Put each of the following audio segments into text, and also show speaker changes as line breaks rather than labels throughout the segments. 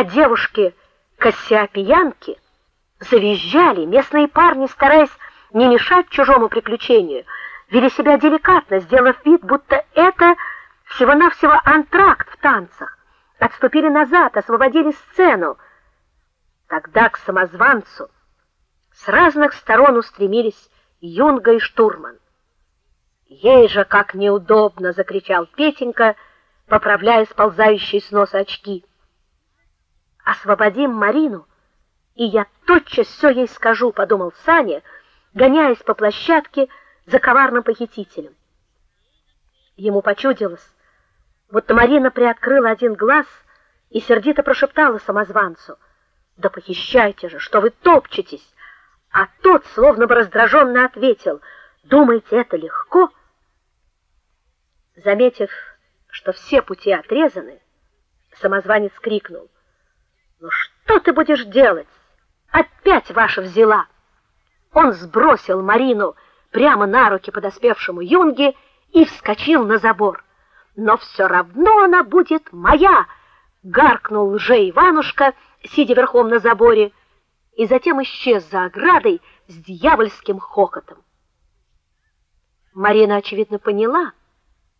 А девушки Кассиопиянки завизжали, местные парни, стараясь не мешать чужому приключению, вели себя деликатно, сделав вид, будто это всего-навсего антракт в танцах. Отступили назад, освободили сцену. Тогда к самозванцу с разных сторон устремились Юнга и Штурман. Ей же как неудобно, закричал Петенька, поправляя сползающие с носа очки. Освободим Марину, и я тотчас все ей скажу, подумал Саня, гоняясь по площадке за коварным похитителем. Ему почудилось, будто Марина приоткрыла один глаз и сердито прошептала самозванцу: "Да похищайте же, что вы топчетесь?" А тот словно бы раздраженно ответил: "Думаете, это легко?" Заметив, что все пути отрезаны, самозванец крикнул: "Ну что ты будешь делать? Опять ваша взяла!" Он сбросил Марину прямо на руки подоспевшему юнге и вскочил на забор. "Но все равно она будет моя!" гаркнул лже Иванушка, сидя верхом на заборе и затем исчез за оградой с дьявольским хохотом. Марина очевидно поняла,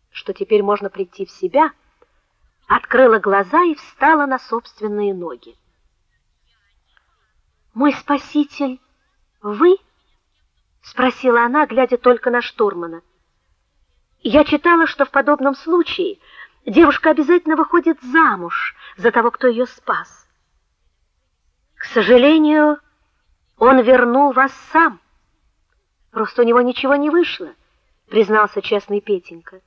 что теперь можно прийти в себя, открыла глаза и встала на собственные ноги. Мой спаситель вы? спросила она, глядя только на штурмана. Я читала, что в подобном случае девушка обязательно выходит замуж за того, кто ее спас. К сожалению, он вернул вас сам. Просто у него ничего не вышло, признался честный Петенька.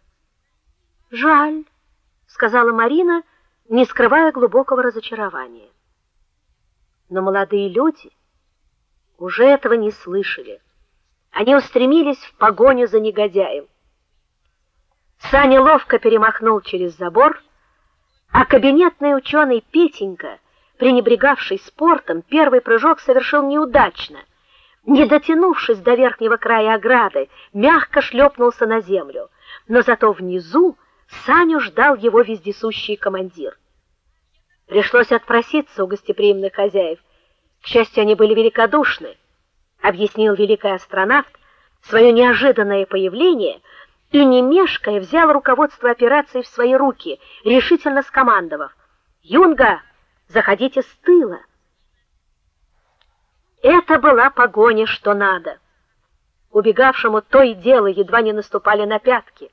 Жаль, сказала Марина, не скрывая глубокого разочарования. Но молодые люди уже этого не слышали. Они устремились в погоню за негодяем. Саня ловко перемахнул через забор, а кабинетный ученый Петенька пренебрегавший спортом, первый прыжок совершил неудачно. Не дотянувшись до верхнего края ограды, мягко шлепнулся на землю, но зато внизу Саню ждал его вездесущий командир. Пришлось отпроситься у гостеприимных хозяев. К счастью, они были великодушны, объяснил великий астронавт свое неожиданное появление и не мешкая взял руководство операцией в свои руки, решительно скомандовав: "Юнга, заходите с тыла. Это была погоня, что надо. Убегавшему то и дело едва не наступали на пятки.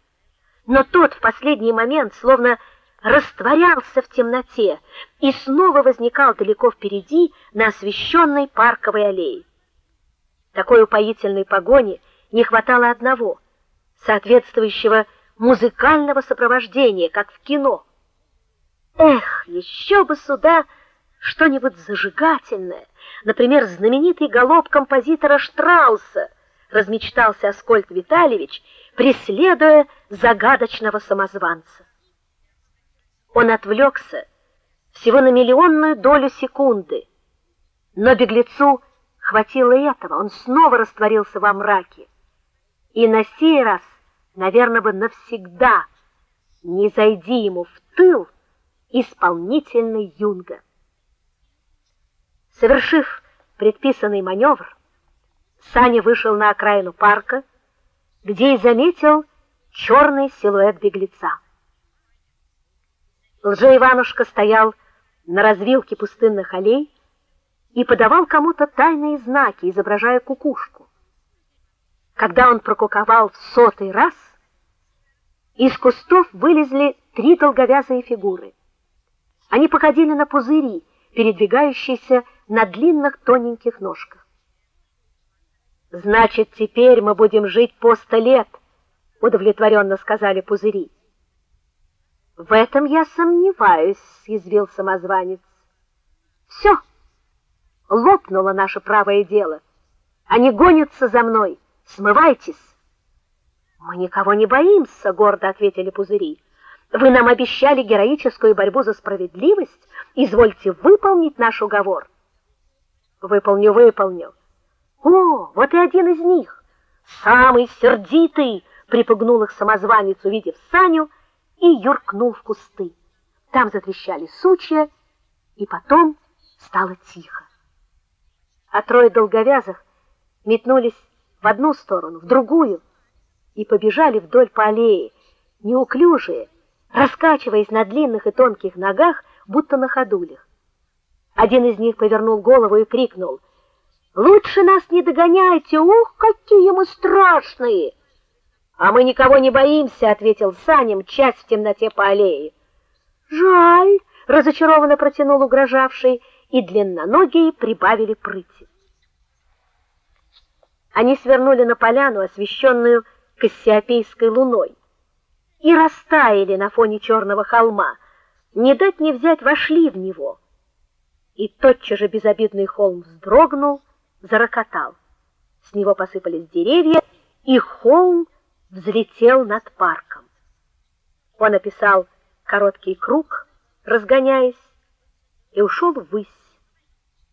Но тот в последний момент словно растворялся в темноте и снова возникал далеко впереди на освещенной парковой аллее. Такой упоительной погони не хватало одного соответствующего музыкального сопровождения, как в кино. Эх, еще бы сюда что-нибудь зажигательное, например, знаменитый галоп композитора Штрауса, размечтался Аскольд Витальевич, преследуя загадочного самозванца. Он отвлекся всего на миллионную долю секунды, но беглецу хватило этого, он снова растворился во мраке. И на сей раз, наверное, бы навсегда не зайди ему в тыл исполнительный юнга. Совершив предписанный маневр, Саня вышел на окраину парка, где и заметил черный силуэт беглеца. Лже-Иванушка стоял на развилке пустынных аллей и подавал кому-то тайные знаки, изображая кукушку. Когда он прокуковал в сотый раз, из кустов вылезли три долговязые фигуры. Они походили на пузыри, передвигающиеся на длинных тоненьких ножках. Значит, теперь мы будем жить по сто лет, удовлетворенно сказали пузыри. В этом я сомневаюсь, съязвил самозванец. Все. Лопнуло наше правое дело. Они гонятся за мной. Смывайтесь. Мы никого не боимся, гордо ответили пузыри. Вы нам обещали героическую борьбу за справедливость, извольте выполнить наш уговор. Выполню, выполню. О, вот и один из них, самый сердитый, припугнул их самозванец, увидев Саню, и юркнул в кусты. Там затрещали сучья, и потом стало тихо. А трое долговязых метнулись в одну сторону, в другую и побежали вдоль по аллее, неуклюжие, раскачиваясь на длинных и тонких ногах, будто на ходулях. Один из них повернул голову и крикнул: "Лучше нас не догоняйте! Ух, какие мы страшные!" "А мы никого не боимся", ответил Саня, мчась в темноте по аллее. "Жаль", разочарованно протянул угрожавший, и длинноногие прибавили прыти. Они свернули на поляну, освещенную Кассиопейской луной, и растаяли на фоне черного холма. Не дать не взять вошли в него. И тотчас же безобидный холм вздрогнул, зарокотал. С него посыпались деревья, и холм взлетел над парком. Он описал короткий круг, разгоняясь, и ушел ввысь.